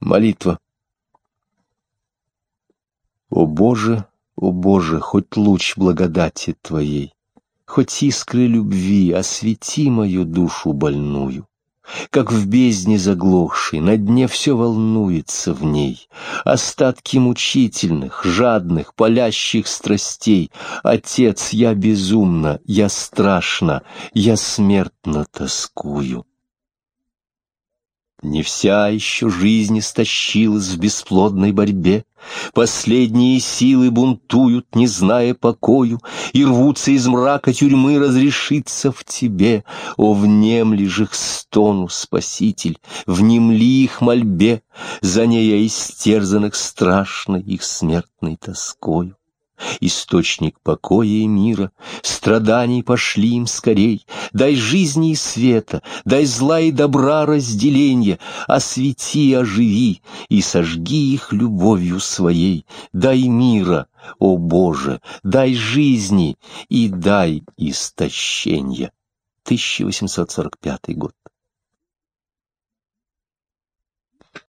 Молитва. О Боже, о Боже, хоть луч благодати Твоей, хоть искры любви освети мою душу больную. Как в бездне заглохшей, на дне все волнуется в ней, Остатки мучительных, жадных, палящих страстей. Отец, я безумно, я страшно, я смертно тоскую. Не вся еще жизнь истощилась в бесплодной борьбе, Последние силы бунтуют, не зная покою, И рвутся из мрака тюрьмы разрешиться в тебе. О, внемли же их стону, Спаситель, внемли их мольбе, За ней истерзанных страшной их смертной тоскою источник покоя и мира, страданий пошли им скорей, дай жизни и света, дай зла и добра разделенье, освети, оживи и сожги их любовью своей, дай мира, о Боже, дай жизни и дай истощения. 1845 год.